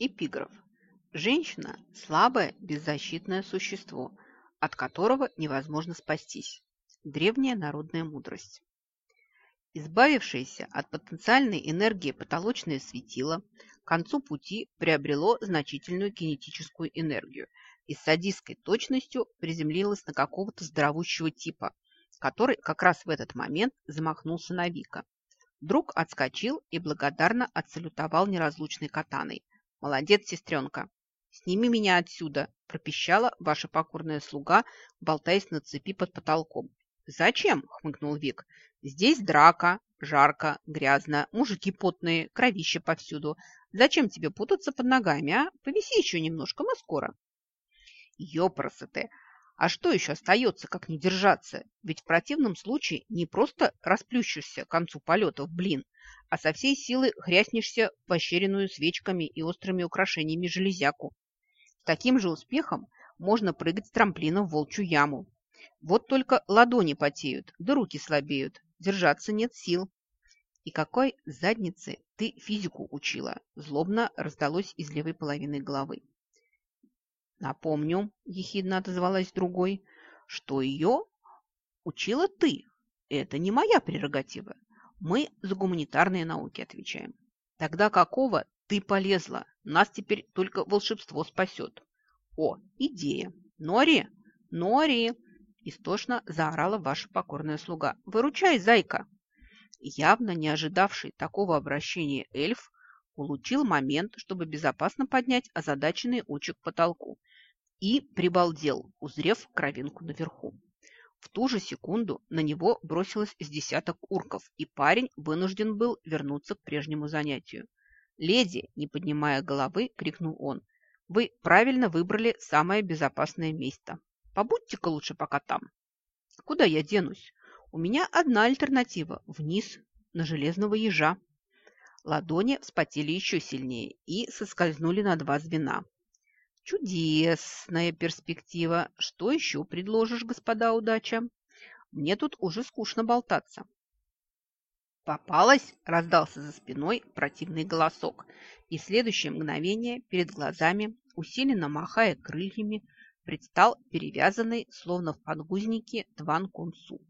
Эпиграф. Женщина – слабое, беззащитное существо, от которого невозможно спастись. Древняя народная мудрость. Избавившееся от потенциальной энергии потолочное светило к концу пути приобрело значительную кинетическую энергию и с садистской точностью приземлилось на какого-то здоровущего типа, который как раз в этот момент замахнулся на Вика. Друг отскочил и благодарно отсалютовал неразлучной катаной. «Молодец, сестренка!» «Сними меня отсюда!» – пропищала ваша покорная слуга, болтаясь на цепи под потолком. «Зачем?» – хмыкнул Вик. «Здесь драка, жарко, грязно, мужики потные, кровище повсюду. Зачем тебе путаться под ногами, а? Повиси еще немножко, мы скоро». «Ёпросы А что еще остается, как не держаться? Ведь в противном случае не просто расплющишься к концу полета в блин, а со всей силы хряснешься в ощеренную свечками и острыми украшениями железяку таким же успехом можно прыгать с трамплина в волчью яму. Вот только ладони потеют, да руки слабеют, держаться нет сил. И какой задницы ты физику учила? Злобно раздалось из левой половины головы. Напомню, ехидно отозвалась другой, что ее учила ты. Это не моя прерогатива. Мы за гуманитарные науки отвечаем. Тогда какого ты полезла? Нас теперь только волшебство спасет. О, идея. Нори, Нори! Истошно заорала ваша покорная слуга. Выручай, зайка! Явно не ожидавший такого обращения эльф улучил момент, чтобы безопасно поднять озадаченный очи к потолку и прибалдел, узрев кровинку наверху. В ту же секунду на него бросилось с десяток урков, и парень вынужден был вернуться к прежнему занятию. «Леди!» – не поднимая головы, крикнул он. «Вы правильно выбрали самое безопасное место. Побудьте-ка лучше пока там». «Куда я денусь? У меня одна альтернатива – вниз, на железного ежа». Ладони вспотели еще сильнее и соскользнули на два звена. «Чудесная перспектива! Что еще предложишь, господа удача? Мне тут уже скучно болтаться. «Попалась!» – раздался за спиной противный голосок, и следующее мгновение перед глазами, усиленно махая крыльями, предстал перевязанный, словно в подгузнике, Тван Кунсу.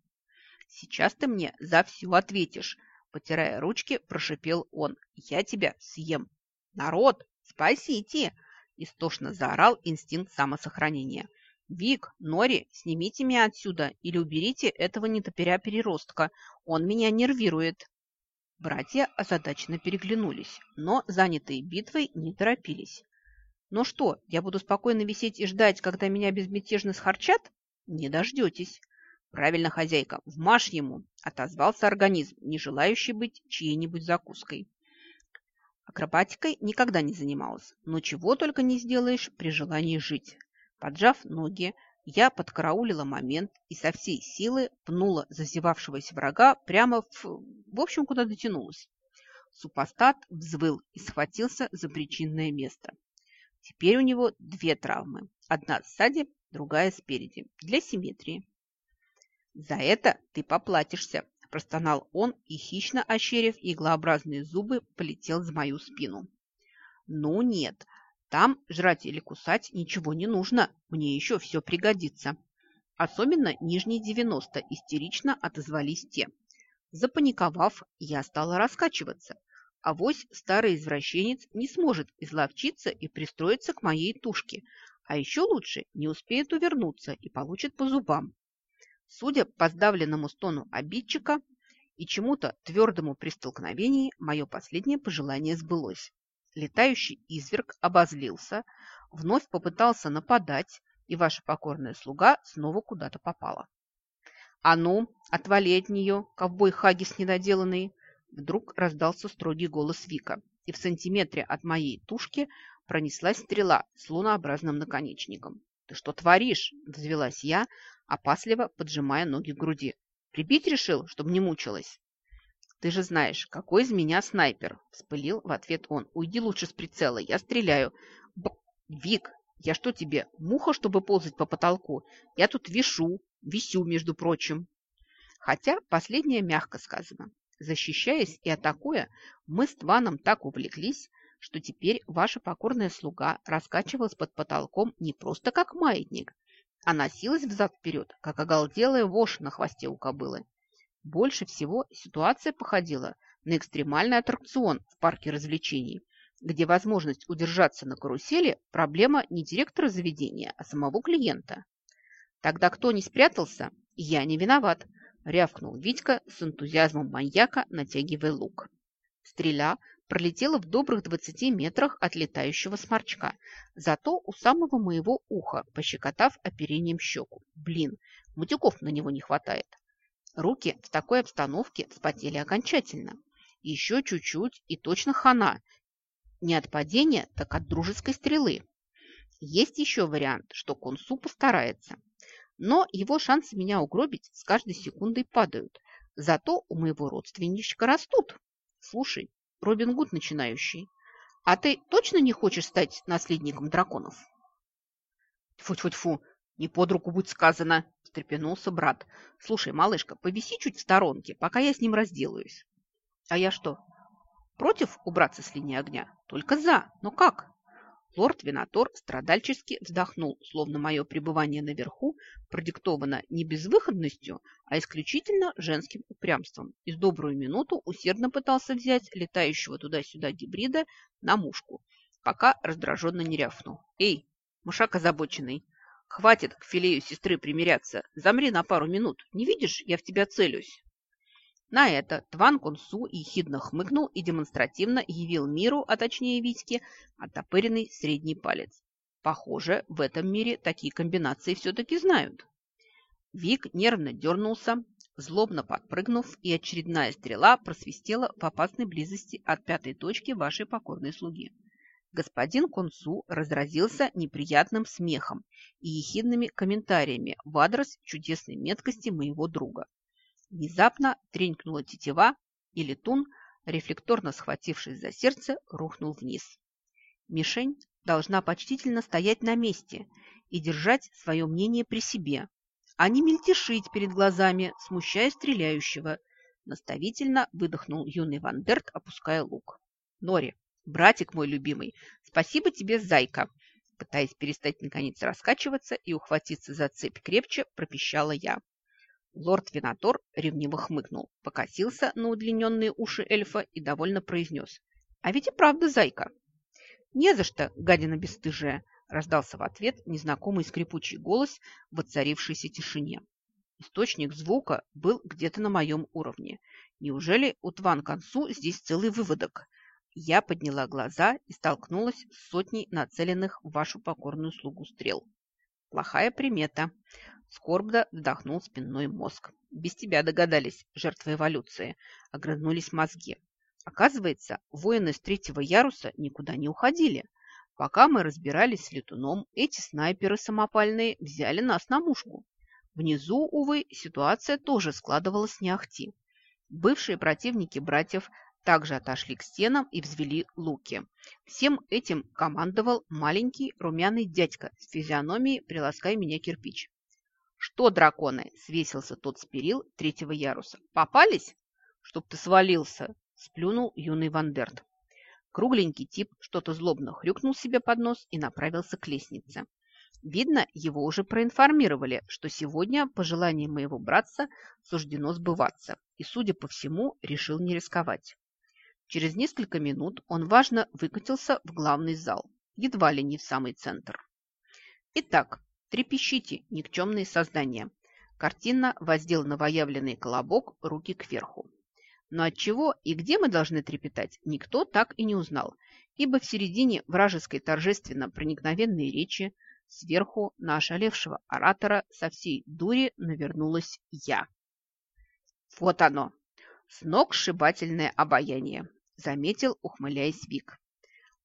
«Сейчас ты мне за все ответишь!» – потирая ручки, прошипел он. «Я тебя съем!» «Народ, спасите!» – истошно заорал инстинкт самосохранения. «Вик, Нори, снимите меня отсюда или уберите этого нетопыря-переростка. Он меня нервирует». Братья озадаченно переглянулись, но, занятые битвой, не торопились. «Ну что, я буду спокойно висеть и ждать, когда меня безмятежно схарчат? Не дождетесь». «Правильно, хозяйка, вмажь ему!» – отозвался организм, не желающий быть чьей-нибудь закуской. Акробатикой никогда не занималась, но чего только не сделаешь при желании жить. Поджав ноги, я подкараулила момент и со всей силы пнула зазевавшегося врага прямо в... В общем, куда дотянулась. Супостат взвыл и схватился за причинное место. Теперь у него две травмы. Одна сзади, другая спереди. Для симметрии. «За это ты поплатишься», – простонал он и, хищно ощерив иглообразные зубы, полетел за мою спину. «Ну нет, там жрать или кусать ничего не нужно, мне еще все пригодится. Особенно нижние 90 истерично отозвались те. Запаниковав, я стала раскачиваться. А вось старый извращенец не сможет изловчиться и пристроиться к моей тушке, а еще лучше не успеет увернуться и получит по зубам. Судя по сдавленному стону обидчика и чему-то твердому при столкновении, мое последнее пожелание сбылось. Летающий изверг обозлился, вновь попытался нападать, и ваша покорная слуга снова куда-то попала. «А ну, отвали от нее, ковбой Хагис недоделанный!» Вдруг раздался строгий голос Вика, и в сантиметре от моей тушки пронеслась стрела с лунообразным наконечником. «Ты что творишь?» – взвелась я, опасливо поджимая ноги к груди. «Прибить решил, чтобы не мучилась?» «Ты же знаешь, какой из меня снайпер!» – вспылил в ответ он. «Уйди лучше с прицела, я стреляю!» Б «Вик, я что тебе, муха, чтобы ползать по потолку? Я тут вишу, висю, между прочим!» Хотя последнее мягко сказано. Защищаясь и атакуя, мы с Тваном так увлеклись, что теперь ваша покорная слуга раскачивалась под потолком не просто как маятник, а носилась взад-вперед, как оголделая вошь на хвосте у кобылы. Больше всего ситуация походила на экстремальный аттракцион в парке развлечений, где возможность удержаться на карусели – проблема не директора заведения, а самого клиента. Тогда кто не спрятался, я не виноват, рявкнул Витька с энтузиазмом маньяка, натягивая лук. Стреля пролетела в добрых двадцати метрах от летающего сморчка, зато у самого моего уха, пощекотав оперением щеку. Блин, мутюков на него не хватает. Руки в такой обстановке вспотели окончательно. Еще чуть-чуть и точно хана. Не от падения, так от дружеской стрелы. Есть еще вариант, что Консу постарается. Но его шансы меня угробить с каждой секундой падают. Зато у моего родственничка растут. Слушай, Робин Гуд начинающий, а ты точно не хочешь стать наследником драконов? Тьфу-тьфу-тьфу, не под руку будет сказано, встрепенулся брат. Слушай, малышка, повиси чуть в сторонке, пока я с ним разделаюсь. А я что, против убраться с линии огня? Только за. Но как? Лорд Винатор страдальчески вздохнул, словно мое пребывание наверху продиктовано не безвыходностью, а исключительно женским упрямством, и с добрую минуту усердно пытался взять летающего туда-сюда гибрида на мушку, пока раздраженно не рявкнул. «Эй, мушак озабоченный, хватит к филею сестры примиряться, замри на пару минут, не видишь, я в тебя целюсь». На это Тван Кунсу ехидно хмыкнул и демонстративно явил миру, а точнее Витьке, оттопыренный средний палец. Похоже, в этом мире такие комбинации все-таки знают. Вик нервно дернулся, злобно подпрыгнув, и очередная стрела просвистела в опасной близости от пятой точки вашей покорной слуги. Господин Консу разразился неприятным смехом и ехидными комментариями в адрес чудесной меткости моего друга. Внезапно тренькнула тетива, и летун, рефлекторно схватившись за сердце, рухнул вниз. Мишень должна почтительно стоять на месте и держать свое мнение при себе, а не мельтешить перед глазами, смущая стреляющего. Наставительно выдохнул юный Вандерт, опуская лук. Нори, братик мой любимый, спасибо тебе, зайка. Пытаясь перестать наконец раскачиваться и ухватиться за цепь крепче, пропищала я. Лорд Винатор ревниво хмыкнул, покосился на удлиненные уши эльфа и довольно произнес. «А ведь и правда, зайка!» «Не за что, гадина бесстыжая!» раздался в ответ незнакомый скрипучий голос в воцарившейся тишине. Источник звука был где-то на моем уровне. Неужели у Тван Консу здесь целый выводок? Я подняла глаза и столкнулась с сотней нацеленных в вашу покорную слугу стрел. Плохая примета. Скорбно вдохнул спинной мозг. Без тебя догадались, жертвы эволюции. Огрызнулись мозги. Оказывается, воины с третьего яруса никуда не уходили. Пока мы разбирались с летуном, эти снайперы самопальные взяли нас на мушку. Внизу, увы, ситуация тоже складывалась не ахти. Бывшие противники братьев также отошли к стенам и взвели луки. Всем этим командовал маленький румяный дядька с физиономией «Приласкай меня кирпич». «Что, драконы?» – свесился тот с перил третьего яруса. «Попались?» «Чтоб ты свалился!» – сплюнул юный Вандерт. Кругленький тип что-то злобно хрюкнул себе под нос и направился к лестнице. Видно, его уже проинформировали, что сегодня пожелание моего братца суждено сбываться, и, судя по всему, решил не рисковать. Через несколько минут он важно выкатился в главный зал, едва ли не в самый центр. Итак, Трепещите, никчемные создания. Картинно воздел новоявленный колобок руки кверху. Но от чего и где мы должны трепетать, никто так и не узнал, ибо в середине вражеской торжественно проникновенной речи сверху на ошалевшего оратора со всей дури навернулась я. Вот оно, с ног сшибательное обаяние, заметил, ухмыляясь Вик.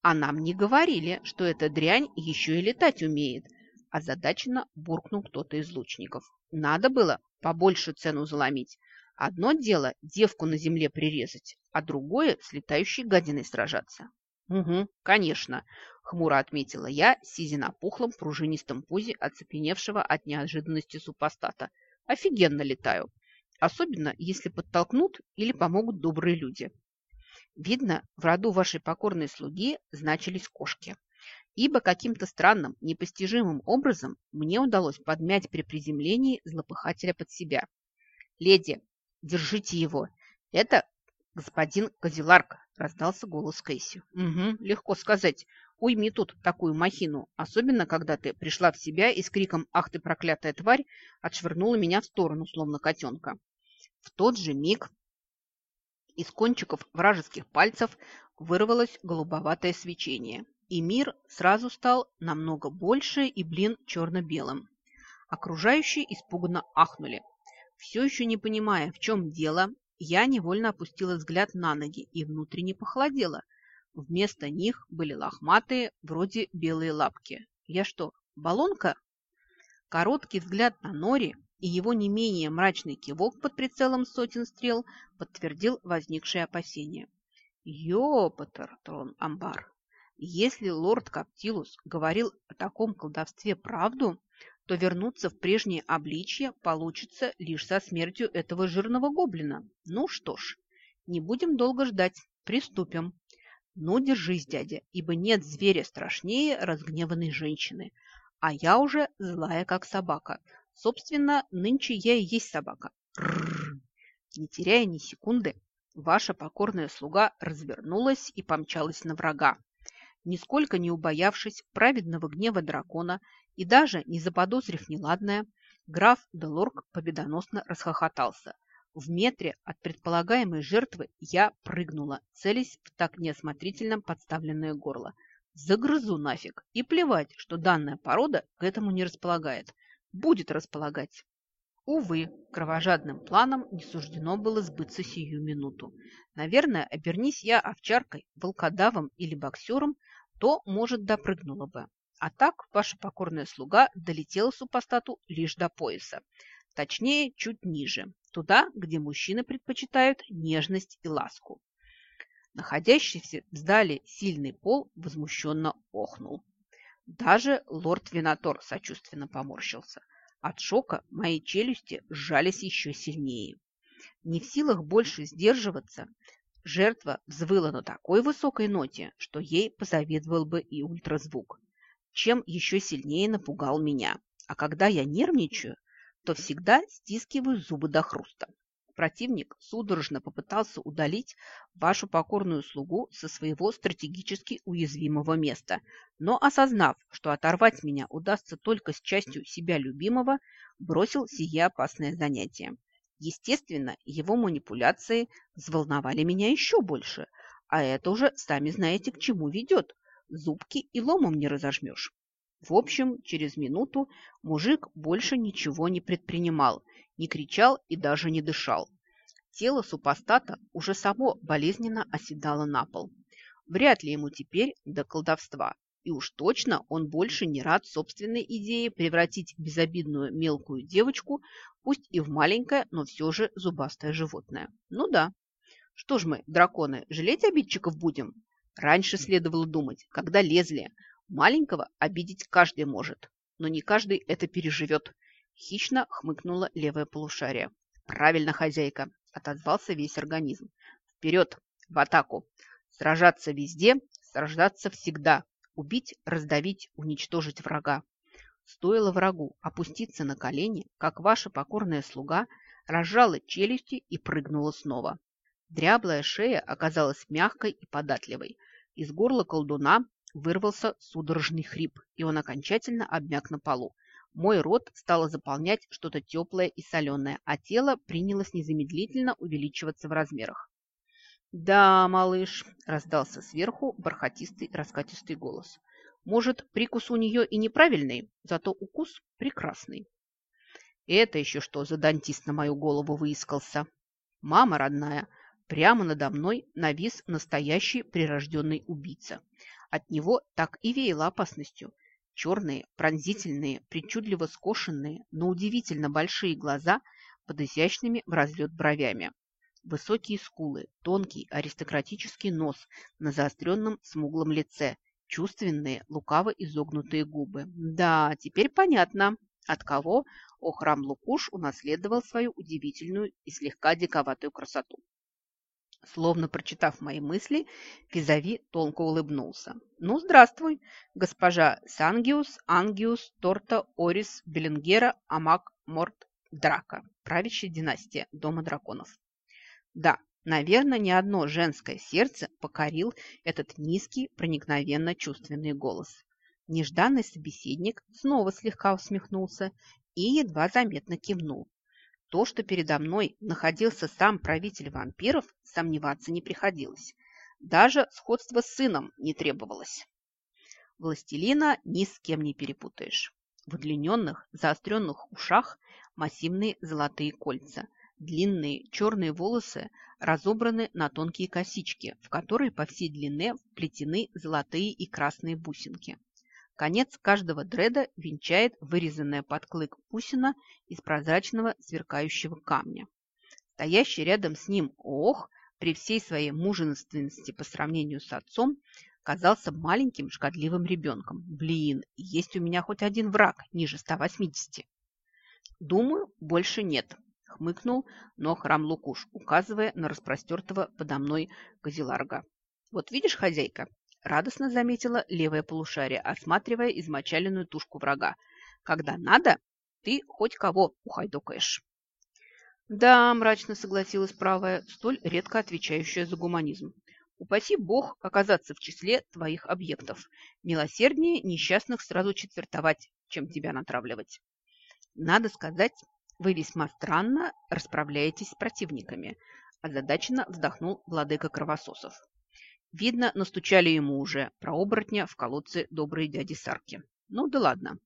А нам не говорили, что эта дрянь еще и летать умеет – озадаченно буркнул кто-то из лучников. Надо было побольше цену заломить. Одно дело девку на земле прирезать, а другое с летающей гадиной сражаться. «Угу, конечно», — хмуро отметила я, сидя на пухлом пружинистом пузе, оцепеневшего от неожиданности супостата. «Офигенно летаю. Особенно, если подтолкнут или помогут добрые люди». Видно, в роду вашей покорной слуги значились кошки ибо каким-то странным, непостижимым образом мне удалось подмять при приземлении злопыхателя под себя. «Леди, держите его! Это господин Козеларк!» – раздался голос Кэсси. «Угу, легко сказать. Уйми тут такую махину, особенно когда ты пришла в себя и с криком «Ах ты, проклятая тварь!» отшвырнула меня в сторону, словно котенка. В тот же миг из кончиков вражеских пальцев вырвалось голубоватое свечение и мир сразу стал намного больше и, блин, черно-белым. Окружающие испуганно ахнули. Все еще не понимая, в чем дело, я невольно опустила взгляд на ноги и внутренне похолодела. Вместо них были лохматые, вроде белые лапки. Я что, баллонка? Короткий взгляд на Нори и его не менее мрачный кивок под прицелом сотен стрел подтвердил возникшие опасения. Ёпатер, трон Амбар! Если лорд Каптилус говорил о таком колдовстве правду, то вернуться в прежнее обличье получится лишь со смертью этого жирного гоблина. Ну что ж, не будем долго ждать, приступим. Ну, держись, дядя, ибо нет зверя страшнее разгневанной женщины. А я уже злая, как собака. Собственно, нынче я и есть собака. Рррр. Не теряя ни секунды, ваша покорная слуга развернулась и помчалась на врага нисколько не убоявшись праведного гнева дракона и даже не заподозрив неладное, граф Делорг победоносно расхохотался. В метре от предполагаемой жертвы я прыгнула, целясь в так неосмотрительно подставленное горло. Загрызу нафиг, и плевать, что данная порода к этому не располагает. Будет располагать. Увы, кровожадным планом не суждено было сбыться сию минуту. Наверное, обернись я овчаркой, волкодавом или боксером, то, может, допрыгнула бы. А так ваша покорная слуга долетела супостату лишь до пояса. Точнее, чуть ниже, туда, где мужчины предпочитают нежность и ласку. Находящийся вдали сильный пол возмущенно охнул. Даже лорд Винатор сочувственно поморщился. От шока мои челюсти сжались еще сильнее. Не в силах больше сдерживаться, Жертва взвыла на такой высокой ноте, что ей позавидовал бы и ультразвук, чем еще сильнее напугал меня. А когда я нервничаю, то всегда стискиваю зубы до хруста. Противник судорожно попытался удалить вашу покорную слугу со своего стратегически уязвимого места, но, осознав, что оторвать меня удастся только с частью себя любимого, бросил сие опасное занятие. Естественно, его манипуляции взволновали меня еще больше, а это уже, сами знаете, к чему ведет. Зубки и ломом не разожмешь. В общем, через минуту мужик больше ничего не предпринимал, не кричал и даже не дышал. Тело супостата уже само болезненно оседало на пол. Вряд ли ему теперь до колдовства. И уж точно он больше не рад собственной идее превратить безобидную мелкую девочку, пусть и в маленькое, но все же зубастое животное. Ну да. Что ж мы, драконы, жалеть обидчиков будем? Раньше следовало думать, когда лезли. Маленького обидеть каждый может, но не каждый это переживет. Хищно хмыкнула левое полушарие. Правильно, хозяйка, отозвался весь организм. Вперед, в атаку. Сражаться везде, сражаться всегда, Убить, раздавить, уничтожить врага. Стоило врагу опуститься на колени, как ваша покорная слуга разжала челюсти и прыгнула снова. Дряблая шея оказалась мягкой и податливой. Из горла колдуна вырвался судорожный хрип, и он окончательно обмяк на полу. Мой рот стало заполнять что-то теплое и соленое, а тело принялось незамедлительно увеличиваться в размерах. «Да, малыш», – раздался сверху бархатистый раскатистый голос. «Может, прикус у нее и неправильный, зато укус прекрасный». «Это еще что за дантист на мою голову выискался?» «Мама родная, прямо надо мной навис настоящий прирожденный убийца. От него так и веяло опасностью. Черные, пронзительные, причудливо скошенные, но удивительно большие глаза под изящными в разлет бровями. Высокие скулы, тонкий аристократический нос на заостренном смуглом лице, чувственные, лукаво изогнутые губы. Да, теперь понятно, от кого Охрам Лукуш унаследовал свою удивительную и слегка диковатую красоту. Словно прочитав мои мысли, Визави тонко улыбнулся. «Ну, здравствуй, госпожа Сангиус, Ангиус, Торта, Орис, Беленгера, Амак, Морт, Драка, правящая династия Дома драконов». Да, наверное, ни одно женское сердце покорил этот низкий, проникновенно чувственный голос. Нежданный собеседник снова слегка усмехнулся и едва заметно кивнул. То, что передо мной находился сам правитель вампиров, сомневаться не приходилось. Даже сходство с сыном не требовалось. Властелина ни с кем не перепутаешь. В удлиненных, заостренных ушах массивные золотые кольца. Длинные черные волосы разобраны на тонкие косички, в которые по всей длине вплетены золотые и красные бусинки. Конец каждого дреда венчает вырезанная под клык бусина из прозрачного сверкающего камня. Стоящий рядом с ним ох, при всей своей мужественности по сравнению с отцом, казался маленьким шкодливым ребенком. Блин, есть у меня хоть один враг ниже 180. Думаю, больше нет, хмыкнул, но храм Лукуш, указывая на распростертого подо мной Козеларга. Вот видишь, хозяйка, радостно заметила левое полушарие, осматривая измочаленную тушку врага. Когда надо, ты хоть кого ухайдокаешь. Да, мрачно согласилась правая, столь редко отвечающая за гуманизм. Упаси бог оказаться в числе твоих объектов. Милосерднее несчастных сразу четвертовать, чем тебя натравливать. Надо сказать, вы весьма странно расправляетесь с противниками, озадаченно вздохнул владыка кровососов. Видно, настучали ему уже про оборотня в колодце добрые дяди Сарки. Ну да ладно.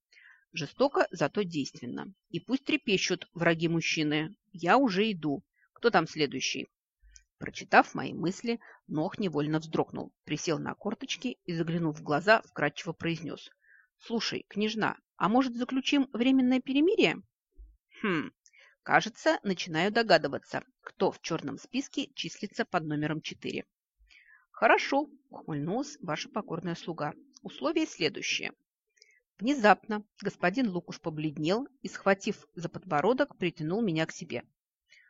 Жестоко, зато действенно. И пусть трепещут враги мужчины. Я уже иду. Кто там следующий? Прочитав мои мысли, Нох невольно вздрогнул, присел на корточки и, заглянув в глаза, вкратчиво произнес. «Слушай, княжна, а может, заключим временное перемирие?» «Хм, кажется, начинаю догадываться, кто в черном списке числится под номером четыре. «Хорошо», – ухмыльнулась ваша покорная слуга. «Условие следующее». Внезапно господин Лукуш побледнел и, схватив за подбородок, притянул меня к себе.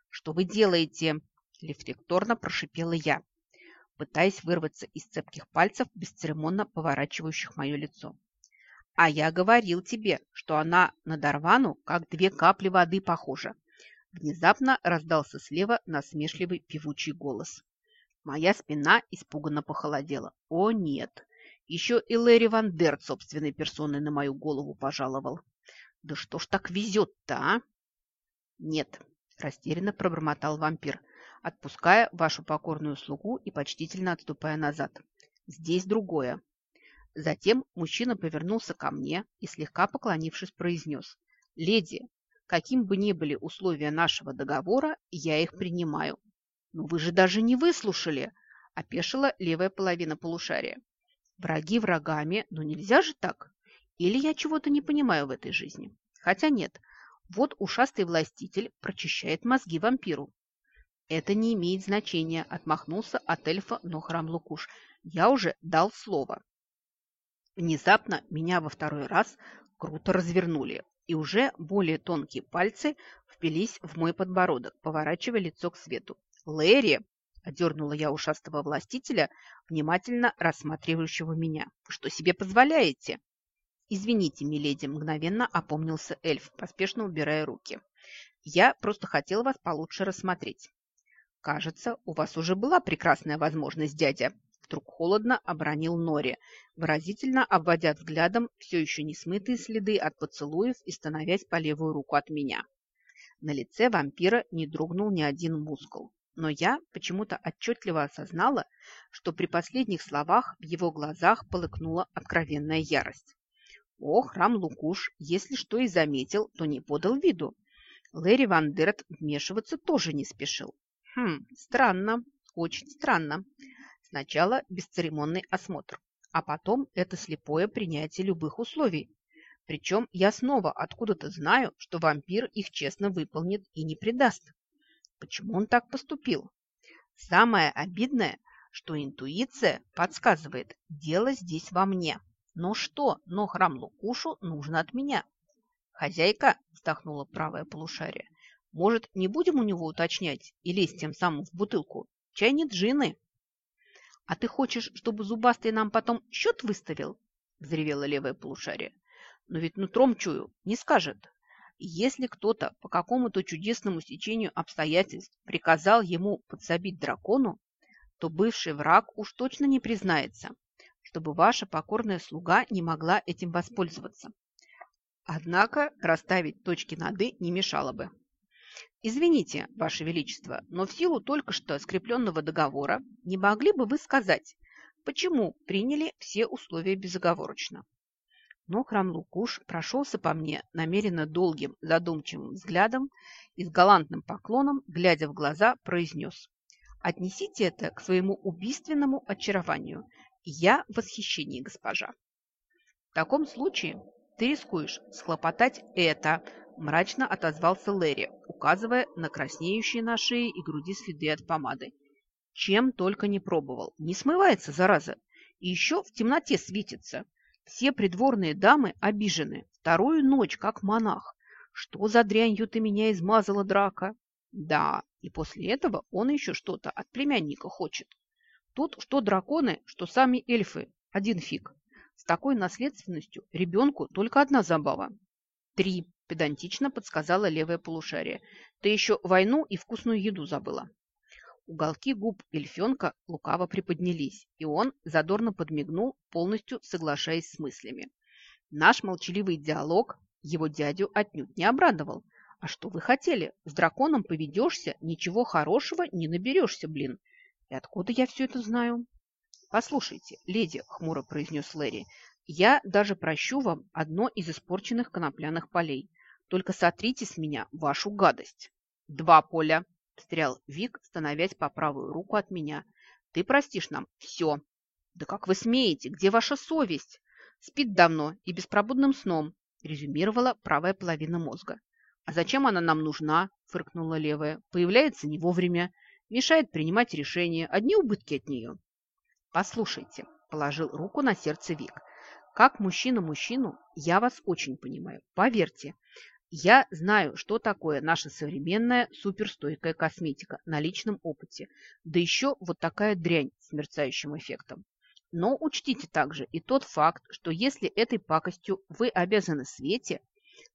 «Что вы делаете?» – рефлекторно прошипела я, пытаясь вырваться из цепких пальцев, бесцеремонно поворачивающих мое лицо. «А я говорил тебе, что она на Дарвану как две капли воды похожа». Внезапно раздался слева насмешливый певучий голос. Моя спина испуганно похолодела. О, нет! Еще и Лэри Ван Дерт собственной персоной на мою голову пожаловал. Да что ж так везет-то, а? Нет, растерянно пробормотал вампир, отпуская вашу покорную слугу и почтительно отступая назад. Здесь другое. Затем мужчина повернулся ко мне и, слегка поклонившись, произнес. «Леди, каким бы ни были условия нашего договора, я их принимаю. «Но вы же даже не выслушали!» – опешила левая половина полушария. «Враги врагами, но нельзя же так! Или я чего-то не понимаю в этой жизни? Хотя нет, вот ушастый властитель прочищает мозги вампиру. Это не имеет значения, отмахнулся от эльфа Нохрам Лукуш. Я уже дал слово. Внезапно меня во второй раз круто развернули, и уже более тонкие пальцы впились в мой подбородок, поворачивая лицо к свету. «Лэри!» – одернула я ушастого властителя, внимательно рассматривающего меня. «Вы что себе позволяете?» «Извините, миледи», – мгновенно опомнился эльф, поспешно убирая руки. «Я просто хотел вас получше рассмотреть». «Кажется, у вас уже была прекрасная возможность, дядя», – вдруг холодно обронил Нори, выразительно обводя взглядом все еще не смытые следы от поцелуев и становясь по левую руку от меня. На лице вампира не дрогнул ни один мускул но я почему-то отчетливо осознала, что при последних словах в его глазах полыкнула откровенная ярость. О, храм Лукуш, если что и заметил, то не подал виду. Лэри Ван Дерт вмешиваться тоже не спешил. Хм, странно, очень странно. Сначала бесцеремонный осмотр, а потом это слепое принятие любых условий. Причем я снова откуда-то знаю, что вампир их честно выполнит и не предаст. Почему он так поступил? Самое обидное, что интуиция подсказывает, дело здесь во мне. Но что, но храм Лукушу нужно от меня. Хозяйка, вздохнула правая полушарие, может, не будем у него уточнять и лезть тем самым в бутылку? Чай не джины. А ты хочешь, чтобы зубастый нам потом счет выставил? Взревела левая полушарие. Но ведь нутром чую, не скажет. Если кто-то по какому-то чудесному стечению обстоятельств приказал ему подсобить дракону, то бывший враг уж точно не признается, чтобы ваша покорная слуга не могла этим воспользоваться. Однако расставить точки над «и» не мешало бы. Извините, Ваше Величество, но в силу только что скрепленного договора не могли бы вы сказать, почему приняли все условия безоговорочно? Но храм Лукуш прошелся по мне намеренно долгим, задумчивым взглядом и с галантным поклоном, глядя в глаза, произнес «Отнесите это к своему убийственному очарованию. Я в восхищении, госпожа». В таком случае ты рискуешь схлопотать это, мрачно отозвался Лэри, указывая на краснеющие на шее и груди следы от помады. Чем только не пробовал. Не смывается, зараза. И еще в темноте светится. Все придворные дамы обижены. Вторую ночь, как монах. Что за дрянью ты меня измазала, драка? Да, и после этого он еще что-то от племянника хочет. Тут что драконы, что сами эльфы. Один фиг. С такой наследственностью ребенку только одна забава. Три, педантично подсказала левое полушарие. Ты еще войну и вкусную еду забыла. Уголки губ эльфенка лукаво приподнялись, и он задорно подмигнул, полностью соглашаясь с мыслями. Наш молчаливый диалог его дядю отнюдь не обрадовал. А что вы хотели? С драконом поведешься, ничего хорошего не наберешься, блин. И откуда я все это знаю? Послушайте, леди, хмуро произнес Лэри, я даже прощу вам одно из испорченных конопляных полей. Только сотрите с меня вашу гадость. Два поля, встрял Вик, становясь по правую руку от меня. Ты простишь нам все. Да как вы смеете? Где ваша совесть? Спит давно и беспробудным сном, резюмировала правая половина мозга. А зачем она нам нужна? фыркнула левая. Появляется не вовремя, мешает принимать решения, одни убытки от нее. Послушайте, положил руку на сердце Вик. Как мужчина мужчину, я вас очень понимаю. Поверьте, я знаю, что такое наша современная суперстойкая косметика на личном опыте, да еще вот такая дрянь с мерцающим эффектом. Но учтите также и тот факт, что если этой пакостью вы обязаны Свете,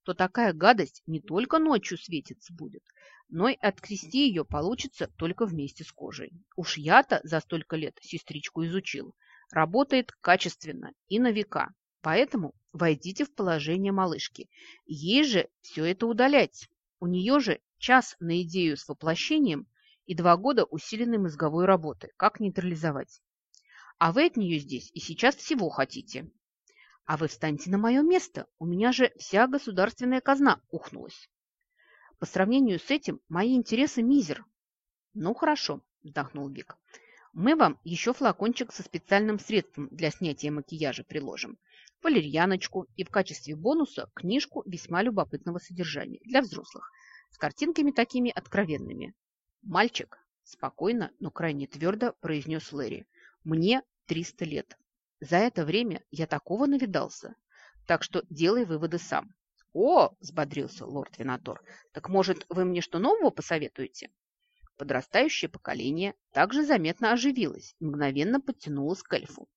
то такая гадость не только ночью светиться будет, но и открести ее получится только вместе с кожей. Уж я-то за столько лет сестричку изучил. Работает качественно и на века. Поэтому войдите в положение малышки. Ей же все это удалять. У нее же час на идею с воплощением и два года усиленной мозговой работы. Как нейтрализовать? А вы от нее здесь и сейчас всего хотите. А вы встаньте на мое место. У меня же вся государственная казна ухнулась. По сравнению с этим мои интересы мизер. Ну, хорошо, вздохнул Вик. Мы вам еще флакончик со специальным средством для снятия макияжа приложим валерьяночку и в качестве бонуса книжку весьма любопытного содержания для взрослых с картинками такими откровенными. «Мальчик», – спокойно, но крайне твердо произнес Лэри, – «мне 300 лет. За это время я такого навидался, так что делай выводы сам». «О!» – взбодрился лорд Винатор. «Так, может, вы мне что нового посоветуете?» Подрастающее поколение также заметно оживилось мгновенно подтянулось к эльфу.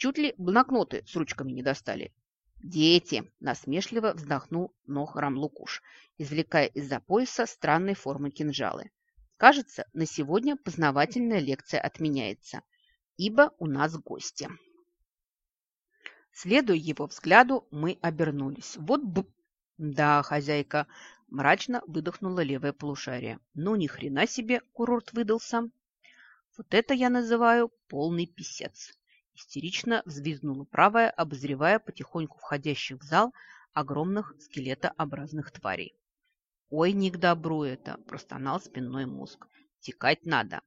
Чуть ли блокноты с ручками не достали. «Дети!» – насмешливо вздохнул Нохрам Лукуш, извлекая из-за пояса странной формы кинжалы. «Кажется, на сегодня познавательная лекция отменяется, ибо у нас гости». Следуя его взгляду, мы обернулись. Вот б... Да, хозяйка, мрачно выдохнула левое полушарие. Ну, ни хрена себе курорт выдался. Вот это я называю полный писец. Истерично взвизгнула правая, обозревая потихоньку входящих в зал огромных скелетообразных тварей. «Ой, не к добру это!» – простонал спинной мозг. «Текать надо!»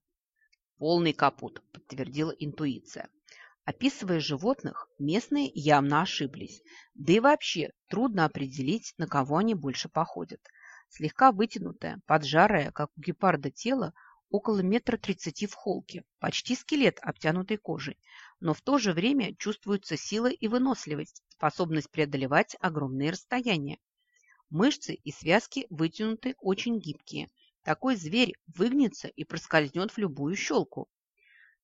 «Полный капут!» – подтвердила интуиция. Описывая животных, местные явно ошиблись. Да и вообще трудно определить, на кого они больше походят. Слегка вытянутое, поджарое, как у гепарда тело, около метра тридцати в холке, почти скелет, обтянутый кожей, но в то же время чувствуются сила и выносливость, способность преодолевать огромные расстояния. Мышцы и связки вытянуты очень гибкие, Такой зверь выгнется и проскользнет в любую щелку.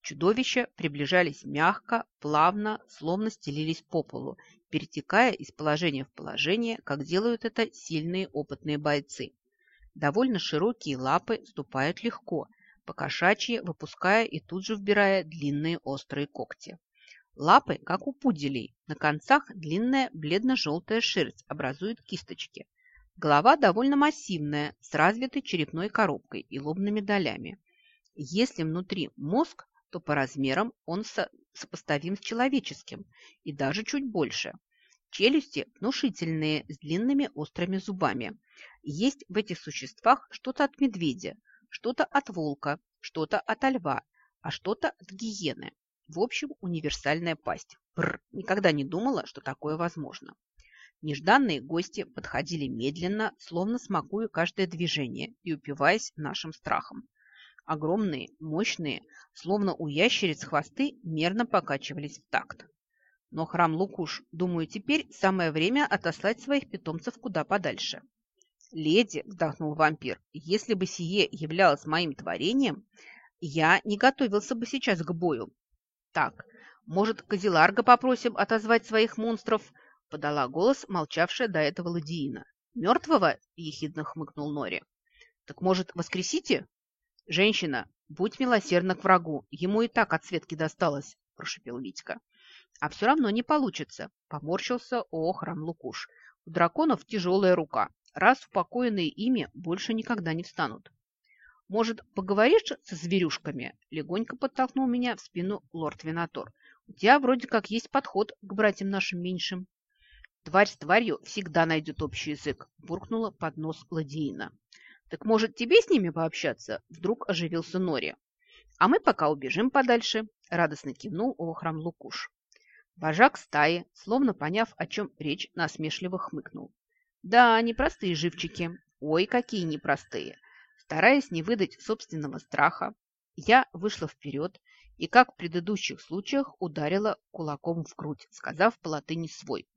Чудовища приближались мягко, плавно, словно стелились по полу, перетекая из положения в положение, как делают это сильные опытные бойцы. Довольно широкие лапы ступают легко, покошачьи выпуская и тут же вбирая длинные острые когти. Лапы, как у пуделей, на концах длинная бледно-желтая шерсть образует кисточки. Голова довольно массивная, с развитой черепной коробкой и лобными долями. Если внутри мозг, то по размерам он со сопоставим с человеческим и даже чуть больше. Челюсти внушительные, с длинными острыми зубами. Есть в этих существах что-то от медведя, что-то от волка, что-то от льва, а что-то от гиены. В общем, универсальная пасть. Бррр, никогда не думала, что такое возможно. Нежданные гости подходили медленно, словно смакуя каждое движение и упиваясь нашим страхом. Огромные, мощные, словно у ящериц хвосты, мерно покачивались в такт. Но храм Лукуш, думаю, теперь самое время отослать своих питомцев куда подальше. «Леди», — вздохнул вампир, — «если бы сие являлось моим творением, я не готовился бы сейчас к бою. Так, может, Козеларга попросим отозвать своих монстров?» — подала голос молчавшая до этого Ладиина. «Мертвого?» — ехидно хмыкнул Нори. «Так, может, воскресите?» «Женщина, будь милосердна к врагу, ему и так от Светки досталось», – прошипел Витька. «А все равно не получится», – поморщился Охран Лукуш. «У драконов тяжелая рука. Раз упокоенные ими больше никогда не встанут». «Может, поговоришь со зверюшками?» – легонько подтолкнул меня в спину лорд Винатор. «У тебя вроде как есть подход к братьям нашим меньшим». «Тварь с тварью всегда найдет общий язык», – буркнула под нос Ладиина. «Так, может, тебе с ними пообщаться?» Вдруг оживился Нори. «А мы пока убежим подальше», – радостно кивнул Охрам Лукуш. Вожак стаи, словно поняв, о чем речь, насмешливо хмыкнул. «Да, непростые живчики. Ой, какие непростые!» Стараясь не выдать собственного страха, я вышла вперед и, как в предыдущих случаях, ударила кулаком в грудь, сказав по латыни «свой».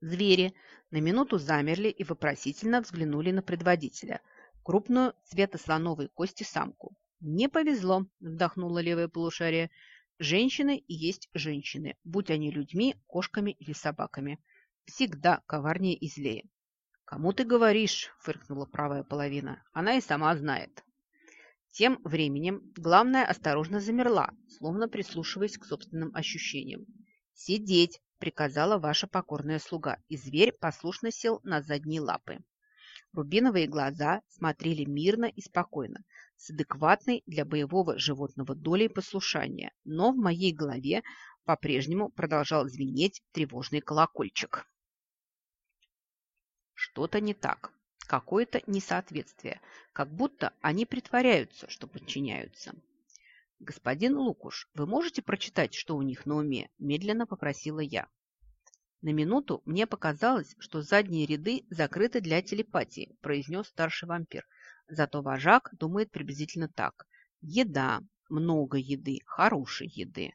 Звери на минуту замерли и вопросительно взглянули на предводителя, крупную цвета слоновой кости самку. «Не повезло», – вздохнула левое полушарие. «Женщины есть женщины, будь они людьми, кошками или собаками. Всегда коварнее и злее». «Кому ты говоришь?» – фыркнула правая половина. «Она и сама знает». Тем временем главная осторожно замерла, словно прислушиваясь к собственным ощущениям. «Сидеть!» – приказала ваша покорная слуга, и зверь послушно сел на задние лапы. Рубиновые глаза смотрели мирно и спокойно, с адекватной для боевого животного долей послушания, но в моей голове по-прежнему продолжал звенеть тревожный колокольчик. Что-то не так, какое-то несоответствие, как будто они притворяются, что подчиняются. «Господин Лукуш, вы можете прочитать, что у них на уме?» – медленно попросила я. На минуту мне показалось, что задние ряды закрыты для телепатии, произнес старший вампир. Зато вожак думает приблизительно так. Еда, много еды, хорошей еды.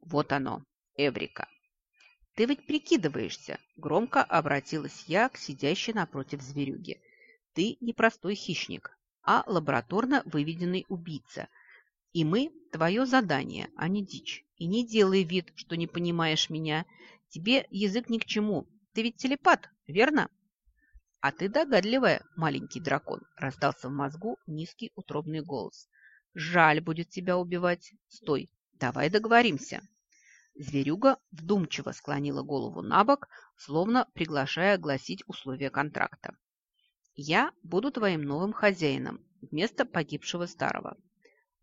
Вот оно, Эврика. Ты ведь прикидываешься, громко обратилась я к сидящей напротив зверюги. Ты не простой хищник, а лабораторно выведенный убийца – и мы – твое задание, а не дичь. И не делай вид, что не понимаешь меня. Тебе язык ни к чему. Ты ведь телепат, верно? А ты догадливая, маленький дракон, раздался в мозгу низкий утробный голос. Жаль будет тебя убивать. Стой, давай договоримся. Зверюга вдумчиво склонила голову на бок, словно приглашая огласить условия контракта. «Я буду твоим новым хозяином вместо погибшего старого.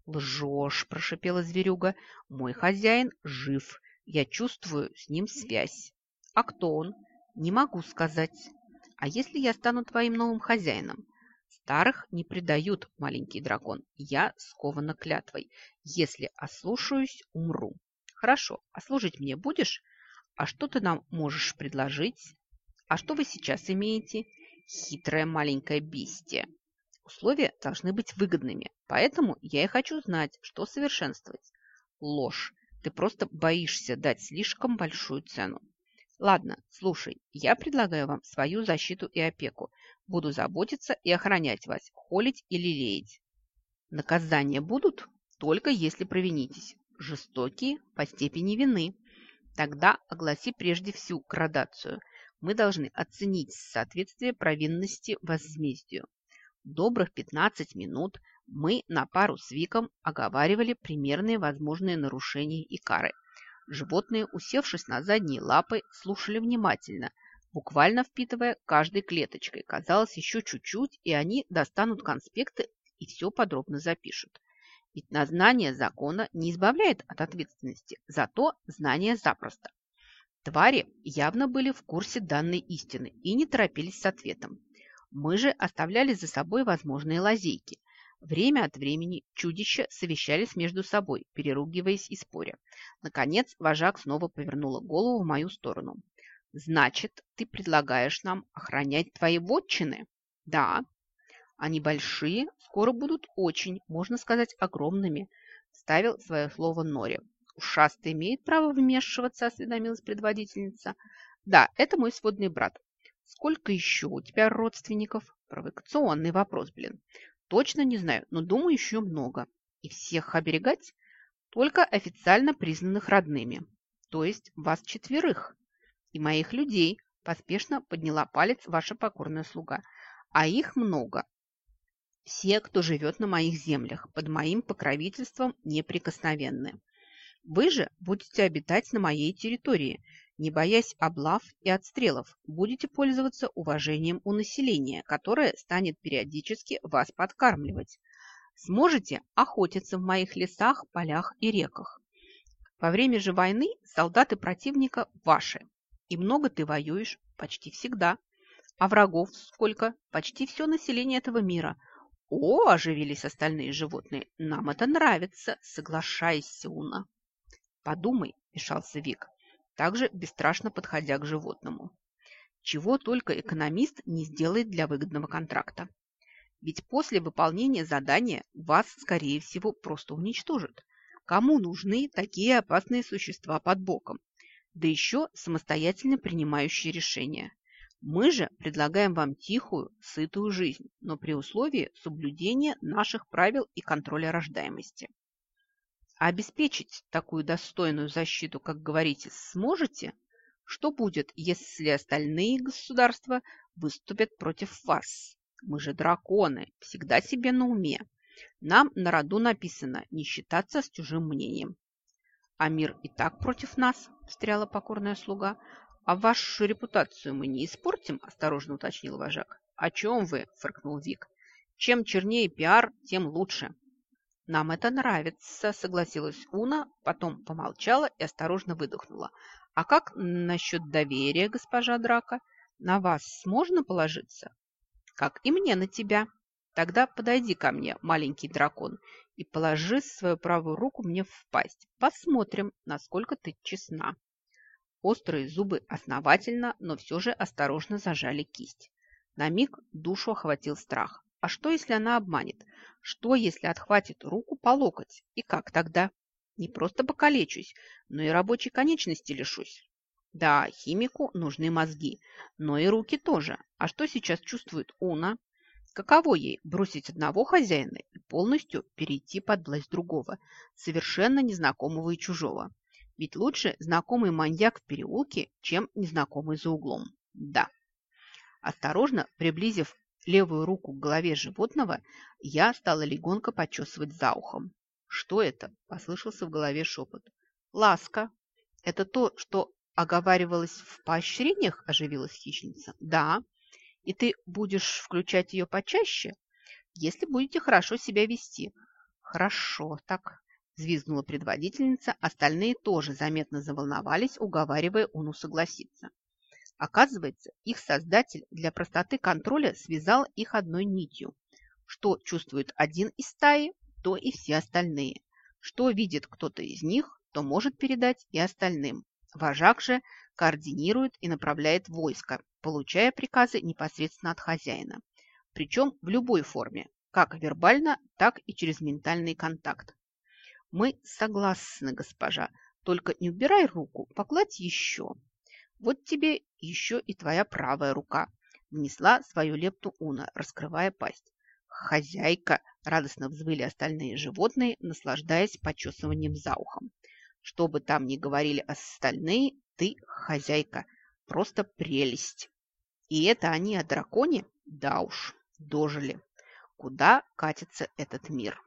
«Лжешь!» – прошипела зверюга. «Мой хозяин жив. Я чувствую с ним связь. А кто он? Не могу сказать. А если я стану твоим новым хозяином? Старых не предают, маленький дракон. Я скована клятвой. Если ослушаюсь, умру. Хорошо, а служить мне будешь? А что ты нам можешь предложить? А что вы сейчас имеете? Хитрое маленькое бестие. Условия должны быть выгодными, поэтому я и хочу знать, что совершенствовать. Ложь. Ты просто боишься дать слишком большую цену. Ладно, слушай, я предлагаю вам свою защиту и опеку. Буду заботиться и охранять вас, холить или лелеять. Наказания будут, только если провинитесь. Жестокие по степени вины. Тогда огласи прежде всю градацию. Мы должны оценить соответствие провинности возмездию. Добрых 15 минут мы на пару с Виком оговаривали примерные возможные нарушения и кары. Животные, усевшись на задние лапы, слушали внимательно, буквально впитывая каждой клеточкой. Казалось, еще чуть-чуть, и они достанут конспекты и все подробно запишут. Ведь на знание закона не избавляет от ответственности, зато знание запросто. Твари явно были в курсе данной истины и не торопились с ответом. Мы же оставляли за собой возможные лазейки. Время от времени чудища совещались между собой, переругиваясь и споря. Наконец вожак снова повернула голову в мою сторону. «Значит, ты предлагаешь нам охранять твои вотчины?» «Да», они большие, скоро будут очень, можно сказать, огромными, ставил свое слово Нори. Ушастый имеет право вмешиваться, осведомилась предводительница. Да, это мой сводный брат. Сколько еще у тебя родственников? Провокационный вопрос, блин. Точно не знаю, но думаю, еще много. И всех оберегать? Только официально признанных родными. То есть вас четверых. И моих людей, поспешно подняла палец ваша покорная слуга. А их много, все, кто живет на моих землях, под моим покровительством неприкосновенны. Вы же будете обитать на моей территории, не боясь облав и отстрелов, будете пользоваться уважением у населения, которое станет периодически вас подкармливать. Сможете охотиться в моих лесах, полях и реках. Во время же войны солдаты противника ваши. И много ты воюешь, почти всегда. А врагов сколько? Почти все население этого мира – «О!» – оживились остальные животные. «Нам это нравится. Соглашайся, Уна». «Подумай», – мешался Вик, также бесстрашно подходя к животному. «Чего только экономист не сделает для выгодного контракта. Ведь после выполнения задания вас, скорее всего, просто уничтожат. Кому нужны такие опасные существа под боком? Да еще самостоятельно принимающие решения. Мы же предлагаем вам тихую, сытую жизнь, но при условии соблюдения наших правил и контроля рождаемости. А обеспечить такую достойную защиту, как говорите, сможете? Что будет, если остальные государства выступят против вас? Мы же драконы, всегда себе на уме. Нам на роду написано не считаться с чужим мнением. А мир и так против нас, встряла покорная слуга. «А вашу репутацию мы не испортим?» – осторожно уточнил вожак. «О чем вы?» – фыркнул Вик. «Чем чернее пиар, тем лучше». «Нам это нравится», – согласилась Уна, потом помолчала и осторожно выдохнула. «А как насчет доверия, госпожа Драка? На вас можно положиться?» «Как и мне на тебя. Тогда подойди ко мне, маленький дракон, и положи свою правую руку мне в пасть. Посмотрим, насколько ты честна». Острые зубы основательно, но все же осторожно зажали кисть. На миг душу охватил страх. А что, если она обманет? Что, если отхватит руку по локоть? И как тогда? Не просто покалечусь, но и рабочей конечности лишусь. Да, химику нужны мозги, но и руки тоже. А что сейчас чувствует Уна? Каково ей бросить одного хозяина и полностью перейти под власть другого, совершенно незнакомого и чужого? Ведь лучше знакомый маньяк в переулке, чем незнакомый за углом. Да. Осторожно приблизив левую руку к голове животного, я стала легонько почесывать за ухом. «Что это?» – послышался в голове шепот. «Ласка. Это то, что оговаривалось в поощрениях?» – оживилась хищница. «Да. И ты будешь включать ее почаще, если будете хорошо себя вести». «Хорошо так. Взвизгнула предводительница, остальные тоже заметно заволновались, уговаривая Уну согласиться. Оказывается, их создатель для простоты контроля связал их одной нитью. Что чувствует один из стаи, то и все остальные. Что видит кто-то из них, то может передать и остальным. Вожак же координирует и направляет войско, получая приказы непосредственно от хозяина. Причем в любой форме, как вербально, так и через ментальный контакт. Мы согласны, госпожа. Только не убирай руку, погладь еще. Вот тебе еще и твоя правая рука. Внесла свою лепту Уна, раскрывая пасть. «Хозяйка!» – радостно взвыли остальные животные, наслаждаясь почесыванием за ухом. «Что бы там ни говорили остальные, ты хозяйка. Просто прелесть!» И это они о драконе? Да уж, дожили. Куда катится этот мир?